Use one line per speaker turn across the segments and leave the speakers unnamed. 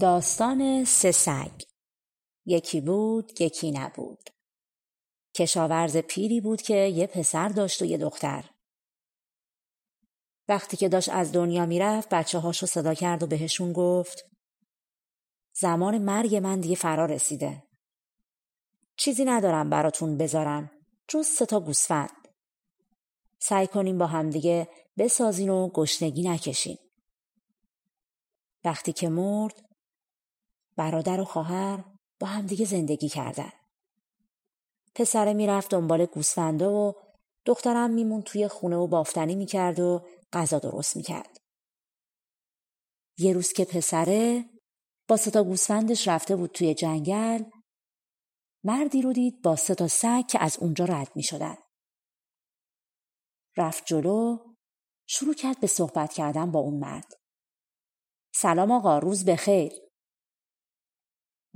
داستان سه سگ. یکی بود یکی نبود. کشاورز پیری بود که یه پسر داشت و یه دختر. وقتی که داشت از دنیا می‌رفت بچه هاشو صدا کرد و بهشون گفت زمان مرگ من دیگه فرا رسیده. چیزی ندارم براتون بذارم. جز سه تا گوسفند. سعی کنیم با همدیگه بسازین و گشنگی نکشین. وقتی که مرد برادر و خواهر با همدیگه زندگی کردن. پسره می‌رفت دنبال گوسفندا و دخترم میمون توی خونه و بافتنی می‌کرد و غذا درست می‌کرد. یه روز که پسره با ستا گوسفندش رفته بود توی جنگل مردی رو دید با سه تا سگ که از اونجا رد می شدن. رفت جلو شروع کرد به صحبت کردن با اون مرد. سلام آقا روز بخیر.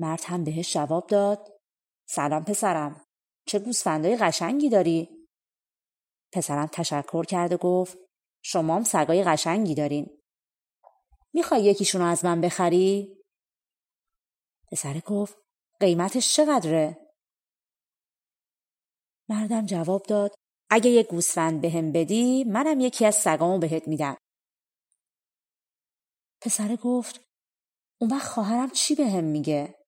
مرد هم بهش جواب داد. سلام پسرم. چه گوسفندای قشنگی داری. پسرم تشکر کرد و گفت شما هم سگای قشنگی دارین. می‌خوای یکیشونو از من بخری؟ پسر گفت قیمتش چقدره؟ مردم جواب داد اگه یه گوسفند بهم بدی منم یکی از سگامو بهت میدم. پسر گفت اون وقت خواهرم چی بهم میگه؟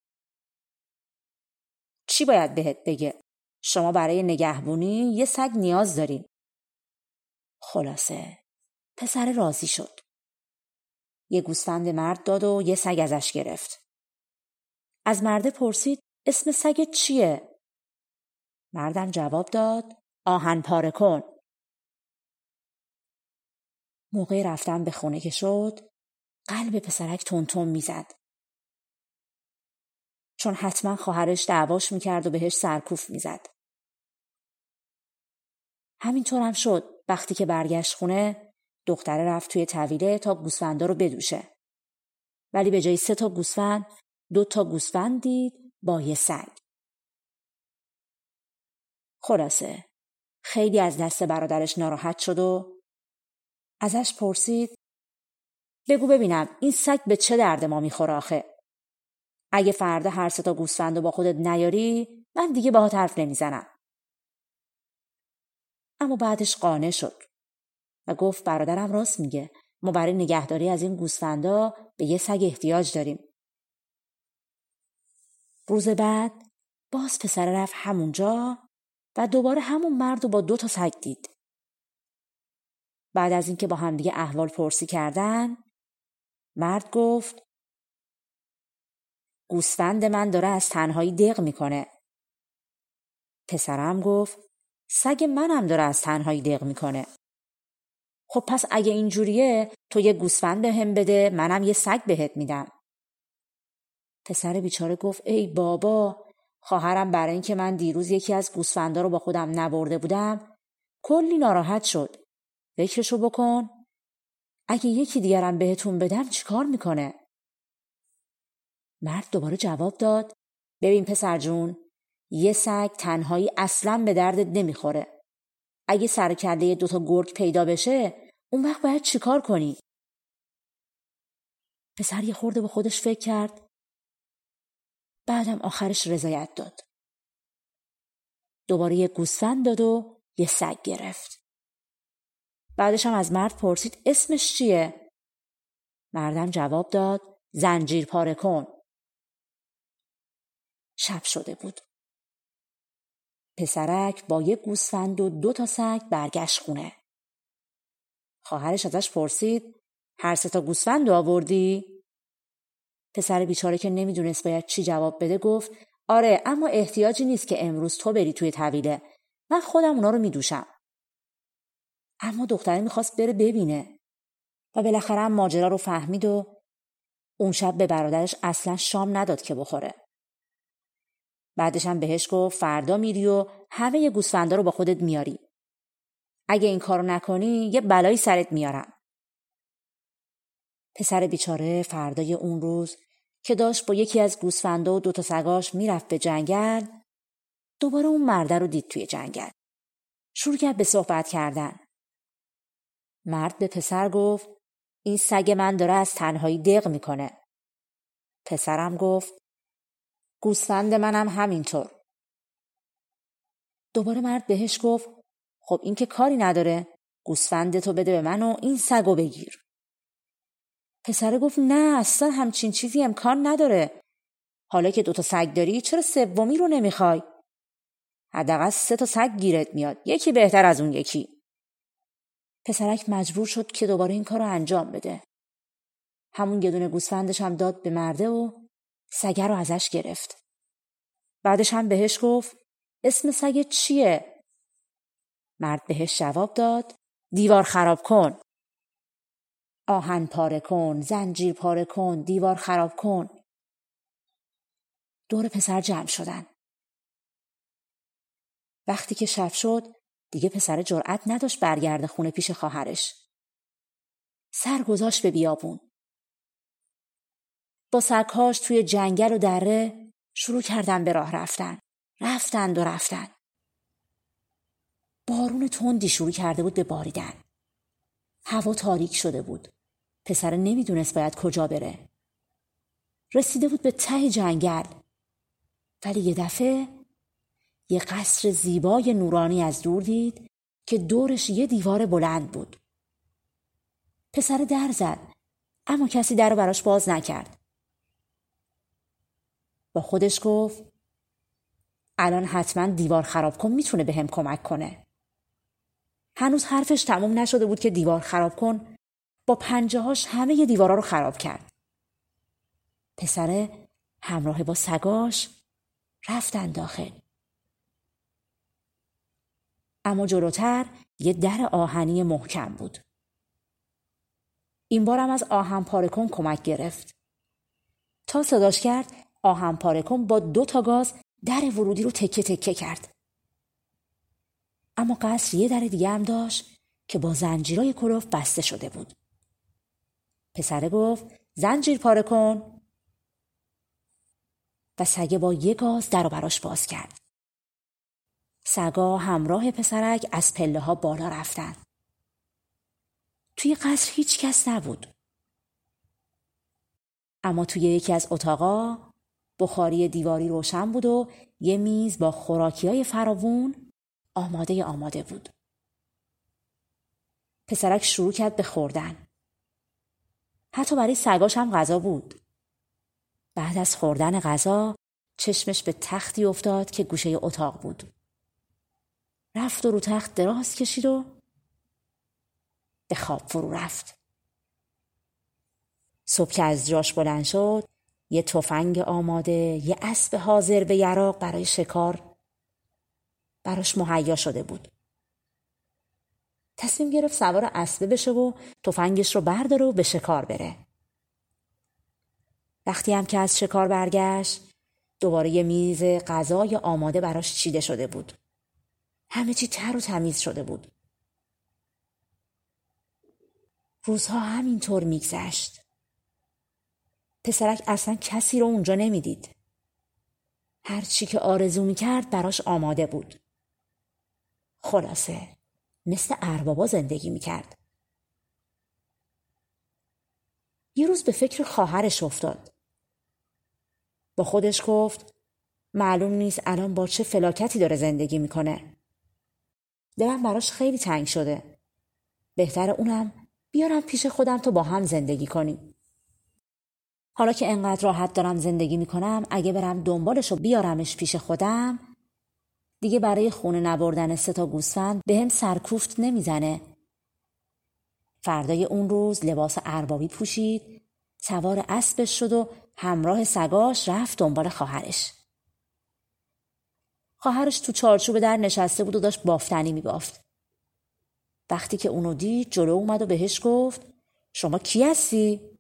چی باید بهت بگه؟ شما برای نگهبونی یه سگ نیاز دارین. خلاصه پسر راضی شد. یه گوسفند مرد داد و یه سگ ازش گرفت. از مرده پرسید اسم سگ چیه؟ مردم جواب داد آهن پاره کن. موقع رفتن به خونه که شد قلب پسرک تون می‌زد. چون حتما خواهرش دعواش می‌کرد و بهش سرکوف می‌زد. همینطور هم شد وقتی که برگشت خونه دختره رفت توی طویله تا گوسفندا رو بدوشه. ولی به جای سه تا گوسفند دو تا گوسفند دید با یه سگ. خلاصه خیلی از دست برادرش ناراحت شد و ازش پرسید بگو ببینم این سگ به چه درد ما می‌خوره آخه اگه فردا هر سه تا گوسفند با خودت نیاری من دیگه باهات حرف نمی‌زنم. اما بعدش قانع شد و گفت برادرم راست میگه ما برای نگهداری از این گوسفندا به یه سگ احتیاج داریم. روز بعد باز پسر رفت همونجا و دوباره همون مرد رو با دو تا سگ دید. بعد از اینکه با همدیگه احوال پرسی کردن مرد گفت گوسفند من داره از تنهایی دق می‌کنه. پسرم گفت سگ منم داره از تنهایی دق می‌کنه. خب پس اگه اینجوریه تو یه گوسفند هم بده منم یه سگ بهت میدم. پسر بیچاره گفت ای بابا خواهرم برای اینکه من دیروز یکی از گوسفندا رو با خودم نبرده بودم کلی ناراحت شد. فکرشو بکن. اگه یکی دیگرم بهتون بدم چیکار می‌کنه؟ مرد دوباره جواب داد. ببین پسر جون یه سگ تنهایی اصلا به دردت نمی‌خوره. اگه سر کله دوتا گرگ پیدا بشه اون وقت باید چیکار کنی؟ پسر یه خورده به خودش فکر کرد. بعدم آخرش رضایت داد. دوباره یه گوسفند داد و یه سگ گرفت. بعدش هم از مرد پرسید اسمش چیه؟ مردم جواب داد زنجیر پاره کن. شب شده بود. پسرک با یک گوسفند و دو تا سگ برگشت خونه. خواهرش ازش پرسید هر سه تا گوسفند آوردی؟ پسر بیچاره که نمی‌دونست باید چی جواب بده گفت آره اما احتیاجی نیست که امروز تو بری توی طویله من خودم اونا رو میدوشم اما دختره می‌خواست بره ببینه و بالاخره ماجرا رو فهمید و اون شب به برادرش اصلا شام نداد که بخوره. بعدش هم بهش گفت فردا میری و همه گوسفندا رو با خودت میاری. اگه این کارو نکنی یه بلایی سرت میارم. پسر بیچاره فردای اون روز که داشت با یکی از گوسفندا و دوتا سگاش می‌رفت به جنگل دوباره اون مرده رو دید توی جنگل. شروع کرد به صحبت کردن. مرد به پسر گفت این سگ من داره از تنهایی دق می‌کنه. پسرم گفت گوسفند منم همینطور. دوباره مرد بهش گفت خب این که کاری نداره گوسفندتو بده به من و این سگو بگیر. پسره گفت نه اصلا همچین چیزی امکان نداره. حالا که دوتا سگ داری چرا سومی رو نمی‌خوای؟ حداقل سه تا سگ گیرت میاد یکی بهتر از اون یکی پسرک مجبور شد که دوباره این کار رو انجام بده همون یه دونه گوسفندش هم داد به مرده و سگه رو ازش گرفت. بعدش هم بهش گفت اسم سگ چیه؟ مرد بهش جواب داد دیوار خراب کن. آهن پاره کن زنجیر پاره کن دیوار خراب کن. دور پسر جمع شدن. وقتی که شب شد دیگه پسر جرأت نداشت برگرده خونه پیش خواهرش. سر گذاشت به بیابون. با سگهاش توی جنگل و دره شروع کردن به راه رفتن. رفتند و رفتن. بارون تندی شروع کرده بود به باریدن. هوا تاریک شده بود. پسر نمی‌دونست باید کجا بره. رسیده بود به ته جنگل. ولی یه دفعه یه قصر زیبای نورانی از دور دید که دورش یه دیوار بلند بود. پسر در زد اما کسی در رو براش باز نکرد. با خودش گفت الان حتما دیوار خراب کن می‌تونه به هم کمک کنه. هنوز حرفش تموم نشده بود که دیوار خراب کن با پنجه هاش همه دیوارا رو خراب کرد. پسره همراه با سگاش رفتن داخل. اما جلوتر یه در آهنی محکم بود. این بارم از آهن پارکون کمک گرفت. تا صداش کرد آهن پارکون با دو تا گاز در ورودی رو تکه تکه کرد. اما قصر یه در دیگه هم داشت که با زنجیرای کلوف بسته شده بود. پسره گفت زنجیر پاره کن و سگه با یه گاز در رو براش باز کرد. سگا همراه پسرک از پله ها بالا رفتن. توی قصر هیچ کس نبود. اما توی یکی از اتاقا بخاری دیواری روشن بود و یه میز با خوراکی های فراوون آماده آماده بود. پسرک شروع کرد به خوردن. حتی برای سگاش هم غذا بود. بعد از خوردن غذا چشمش به تختی افتاد که گوشه اتاق بود. رفت و رو تخت دراز کشید و به خواب فرو رفت. صبح که از جاش بلند شد یه تفنگ آماده یه اسب حاضر به یراق برای شکار براش مهیا شده بود. تصمیم گرفت سوار اسبه بشه و تفنگش رو برداره و به شکار بره. وقتی هم که از شکار برگشت دوباره یه میز غذای آماده براش چیده شده بود. همه چی تر و تمیز شده بود. روزها همینطور میگذشت. پسرک اصلا کسی رو اونجا نمی‌دید. هر چی که آرزو می‌کرد براش آماده بود. خلاصه مثل اربابا زندگی می‌کرد. یه روز به فکر خواهرش افتاد. با خودش گفت معلوم نیست الان با چه فلاکتی داره زندگی می‌کنه. دلم براش خیلی تنگ شده. بهتر اونم بیارم پیش خودم تا با هم زندگی کنیم. حالا که انقدر راحت دارم زندگی می‌کنم اگه برم دنبالش و بیارمش پیش خودم دیگه برای خونه نبردن سه تا گوسفند به هم سرکوفت نمی‌زنه. فردای اون روز لباس اربابی پوشید سوار اسبش شد و همراه سگاش رفت دنبال خواهرش. خواهرش تو چارچوب در نشسته بود و داشت بافتنی میبافت. وقتی که اونو دید جلو اومد و بهش گفت شما کی هستی؟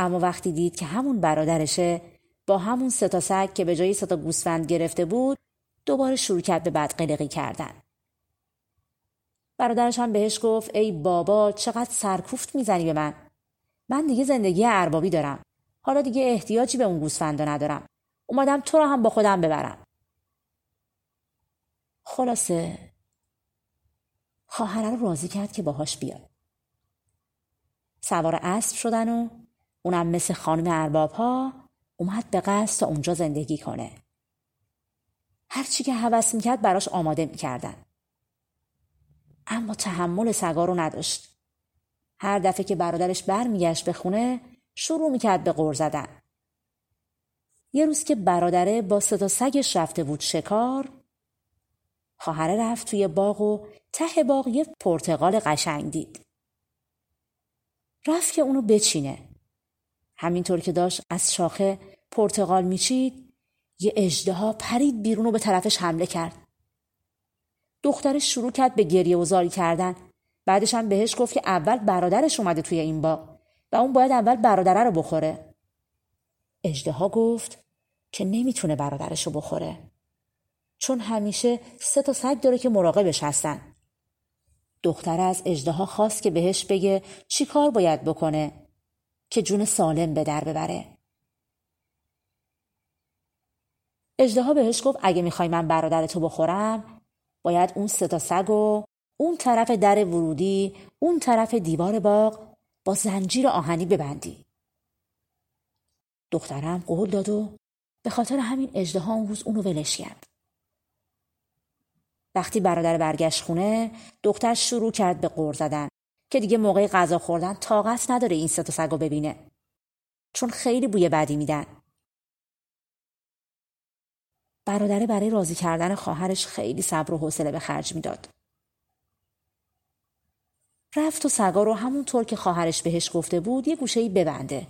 اما وقتی دید که همون برادرشه با همون سه تا سگ که به جای سه تا گوسفند گرفته بود دوباره شروع کرد به بدقلقی کردن. برادرش هم بهش گفت ای بابا چقدر سرکوفت می‌زنی به من. من دیگه زندگی اربابی دارم. حالا دیگه احتیاجی به اون گوسفندا ندارم. اومدم تو رو هم با خودم ببرم. خلاصه خواهره رو راضی کرد که باهاش بیاد. سوار اسب شدن و اونم مثل خانم ارباب ها اومد به قصد تا اونجا زندگی کنه. هرچی که حوث می‌کرد براش آماده می‌کردن. اما تحمل سگا رو نداشت. هر دفعه که برادرش برمیگشت به خونه شروع می‌کرد به غور زدن. یه روز که برادره با صدا سگش رفته بود شکار خواهره رفت توی باغ و ته باغ یه پرتقال قشنگ دید. رفت که اونو بچینه. همینطور که داشت از شاخه پرتقال میچید یه اجدها پرید بیرون و به طرفش حمله کرد. دخترش شروع کرد به گریه و زاری کردن. بعدش هم بهش گفت که اول برادرش اومده توی این باغ و اون باید اول برادره رو بخوره. اجدها گفت که نمی‌تونه برادرش رو بخوره. چون همیشه سه تا سگ داره که مراقبش هستن. دختر از اجدها خواست که بهش بگه چی کار باید بکنه. که جون سالم به در ببره. اجدها بهش گفت اگه می‌خوای من برادرتو بخورم باید اون سه سگ و اون طرف در ورودی اون طرف دیوار باغ با زنجیر آهنی ببندی. دخترم قول داد و به خاطر همین اجدها اون روز اونو ولش کرد. وقتی برادر برگشت خونه دختر شروع کرد به قور زدن. که دیگه موقع غذا خوردن طاقت نداره این سه تا سگو ببینه. چون خیلی بوی بدی میدن. برادره برای راضی کردن خواهرش خیلی صبر و حوصله به خرج می‌داد. رفت و سگا رو همونطور که خواهرش بهش گفته بود یه گوشه ببنده.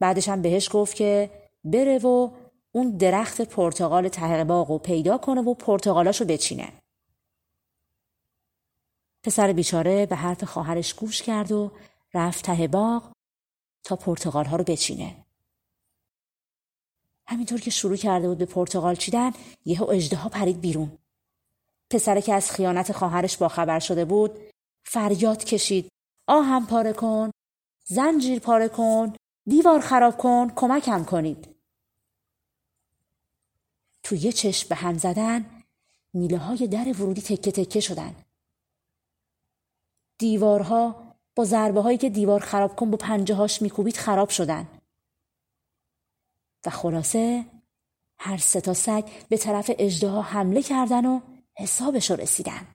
بعدش هم بهش گفت که بره و اون درخت پرتقال ته باغ پیدا کنه و پرتقالاشو بچینه. پسر بیچاره به حرف خواهرش گوش کرد و رفت ته باغ تا پرتقال ها رو بچینه. همینطور که شروع کرده بود به پرتقال چیدن یهو اجده پرید بیرون. پسره که از خیانت خواهرش با خبر شده بود فریاد کشید آهم پاره کن زنجیر پاره کن دیوار خراب کن کمکم کنید تو یه چشم به هم زدن میله های در ورودی تکه تکه شدن. دیوارها با ضربه هایی که دیوار خراب کن با پنجه هاش میکوبید خراب شدن. و خلاصه هر سه تا سگ به طرف اجده حمله کردن و حسابش رسیدن.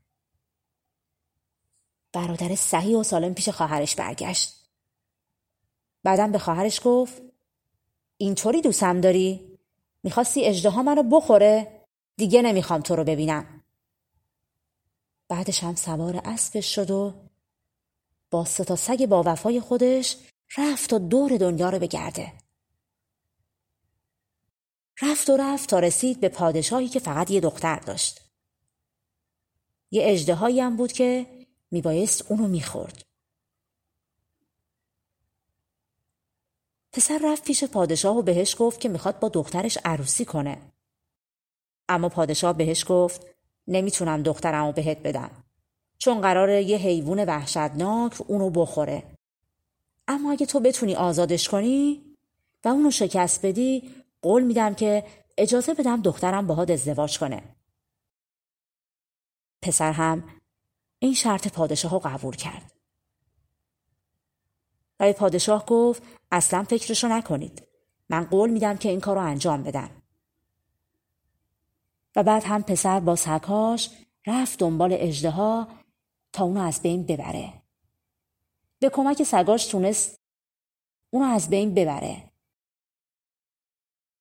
برادر صحیح و سالم پیش خواهرش برگشت. بعدم به خواهرش گفت اینطوری دوستم داری؟ می‌خواستی اجدها منو بخوره دیگه نمی‌خوام تو رو ببینم بعدش هم سوار اسبش شد و با ستا سگ با وفای خودش رفت تا دور دنیا رو بگرده رفت و رفت تا رسید به پادشاهی که فقط یه دختر داشت یه اجدهایی هم بود که میبایست اونو می‌خورد پسر رفت پیش پادشاه و بهش گفت که می‌خواد با دخترش عروسی کنه. اما پادشاه بهش گفت نمی‌تونم دخترمو بهت بدم. چون قراره یه حیوان وحشتناک اونو بخوره. اما اگه تو بتونی آزادش کنی و اونو شکست بدی قول میدم که اجازه بدم دخترم باهات ازدواج کنه. پسر هم این شرط پادشاه رو قبول کرد. و پادشاه گفت اصلا فکرشو نکنید. من قول میدم که این کار رو انجام بدم. و بعد هم پسر با سکاش رفت دنبال اجده تا اونو از بین ببره. به کمک سگاش تونست اونو از بین ببره.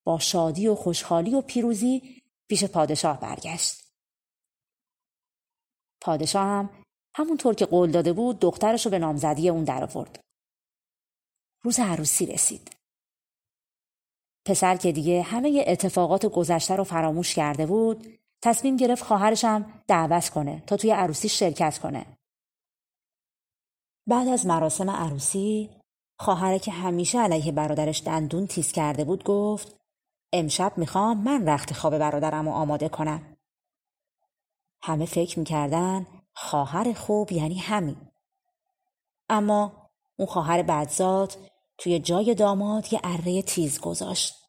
با شادی و خوشحالی و پیروزی پیش پادشاه برگشت. پادشاه هم همونطور که قول داده بود دخترش رو به نامزدی اون در آورد. روز عروسی رسید. پسر که دیگه همه اتفاقات گذشته رو فراموش کرده بود تصمیم گرفت خواهرشم دعوت کنه تا توی عروسی شرکت کنه. بعد از مراسم عروسی خواهره که همیشه علیه برادرش دندون تیز کرده بود گفت امشب می‌خوام من رخت خواب برادرم رو آماده کنم. همه فکر می‌کردن خواهر خوب یعنی همین. اما اون خواهر بدزاد توی جای داماد یه اره تیز گذاشت.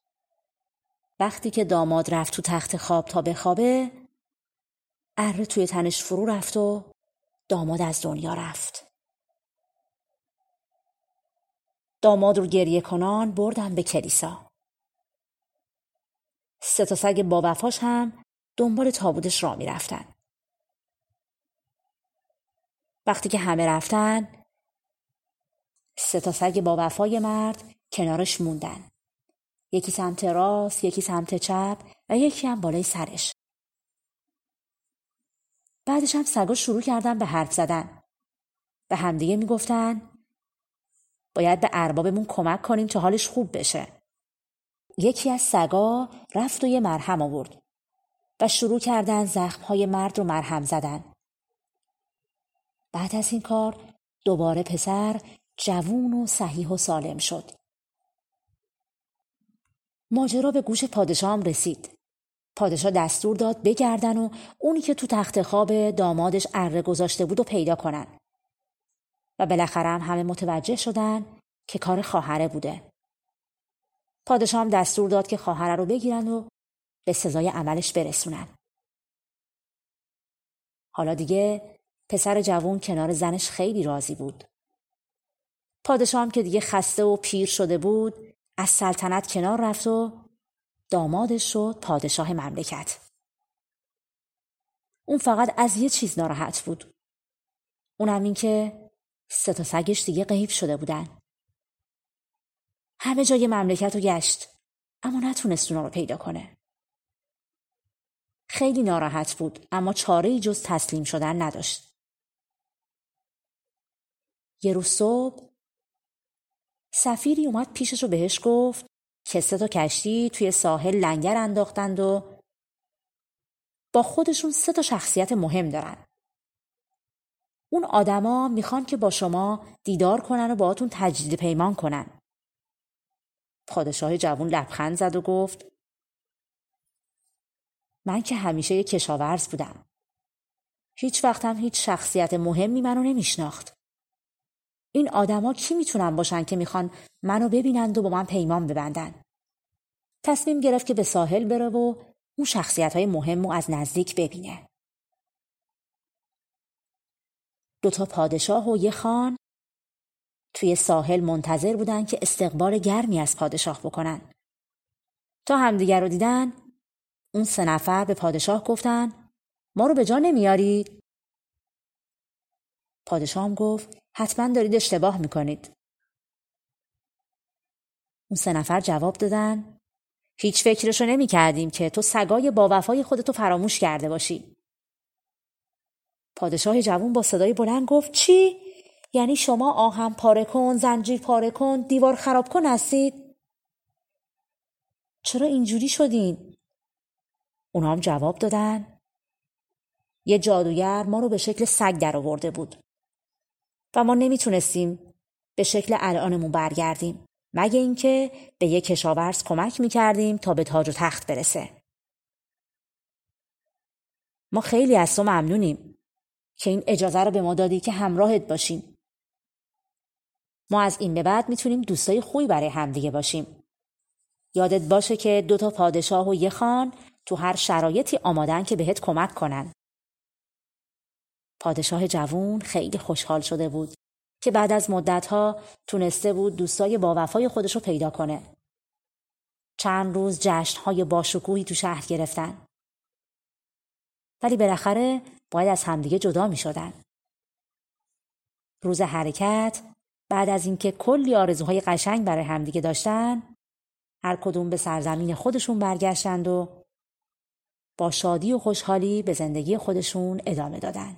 وقتی که داماد رفت تو تخت خواب تا بخوابه اره توی تنش فرو رفت و داماد از دنیا رفت. داماد رو گریه کنان بردن به کلیسا. سه تا سگ با وفاش هم دنبال تابودش را می رفتن. وقتی که همه رفتن سه تا سگ با وفای مرد کنارش موندن. یکی سمت راست، یکی سمت چپ و یکی هم بالای سرش. بعدش هم سگا شروع کردن به حرف زدن. به همدیگه می‌گفتن باید به اربابمون کمک کنیم تا حالش خوب بشه. یکی از سگا رفت و یه مرهم آورد و شروع کردن زخمهای مرد رو مرهم زدن. بعد از این کار دوباره پسر جوون و صحیح و سالم شد. ماجرا به گوش پادشاه رسید. پادشاه دستور داد بگردن و اونی که تو تخت خواب دامادش اره گذاشته بود و پیدا کنن. و بالاخره هم همه متوجه شدن که کار خواهره بوده. پادشاه هم دستور داد که خواهره رو بگیرن و به سزای عملش برسونن. حالا دیگه پسر جوون کنار زنش خیلی راضی بود. پادشاه هم که دیگه خسته و پیر شده بود از سلطنت کنار رفت و دامادش شد پادشاه مملکت. اون فقط از یه چیز ناراحت بود. اونم این که سه تا سگش دیگه غیب شده بودن. همه جای مملکت رو گشت اما نتونست اونا رو پیدا کنه. خیلی ناراحت بود اما چاره ای جز تسلیم شدن نداشت. یه روز صبح سفیری اومد پیشش رو بهش گفت که سه تا کشتی توی ساحل لنگر انداختند و با خودشون سه تا شخصیت مهم دارن. اون آدما می‌خوان که با شما دیدار کنن و باهاتون تجدید پیمان کنن. پادشاه جوون لبخند زد و گفت من که همیشه یک کشاورز بودم. هیچ وقتم هیچ شخصیت مهمی منو نمیشناخت. این آدما کی می‌تونن باشن که می‌خوان منو ببینند و با من پیمان ببندن؟ تصمیم گرفت که به ساحل بره و اون شخصیت های مهم رو از نزدیک ببینه. دوتا پادشاه و یه خان توی ساحل منتظر بودن که استقبال گرمی از پادشاه بکنن. تا همدیگر رو دیدن اون سه نفر به پادشاه گفتن ما رو به جا نمیارید؟ پادشاه گفت حتما دارید اشتباه می‌کنید. اون سه نفر جواب دادن هیچ فکرشو نمی کردیم که تو سگای با وفای خودتو فراموش کرده باشی. پادشاه جوون با صدای بلند گفت چی؟ یعنی شما آهم پاره کن، زنجیر پاره کن، دیوار خراب کن هستید؟ چرا اینجوری شدین؟ اونا هم جواب دادن یه جادوگر ما رو به شکل سگ در آورده بود و ما نمی‌تونستیم به شکل الانمون برگردیم مگه اینکه به یک کشاورز کمک می‌کردیم تا به تاج و تخت برسه. ما خیلی از تو ممنونیم که این اجازه رو به ما دادی که همراهت باشیم. ما از این به بعد می‌تونیم دوستای خوبی برای همدیگه باشیم. یادت باشه که دوتا پادشاه و یه خان تو هر شرایطی آمادن که بهت کمک کنن. پادشاه جوون خیلی خوشحال شده بود که بعد از مدتها تونسته بود دوستای با وفای خودش رو پیدا کنه. چند روز جشنهای باشکوهی تو شهر گرفتن. ولی بالاخره باید از همدیگه جدا می شدن. روز حرکت بعد از اینکه کلی آرزوهای قشنگ برای همدیگه داشتن هر کدوم به سرزمین خودشون برگشتند و با شادی و خوشحالی به زندگی خودشون ادامه دادن.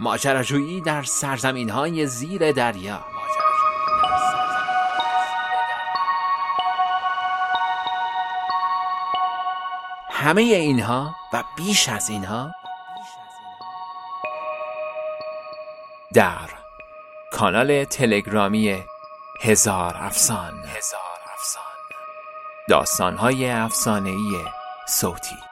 ماجراجویی در سرزمین های زیر دریا. همه اینها و بیش از اینها در کانال تلگرامی هزار افسان. هزار افسان. داستانهای افسانه‌ای صوتی.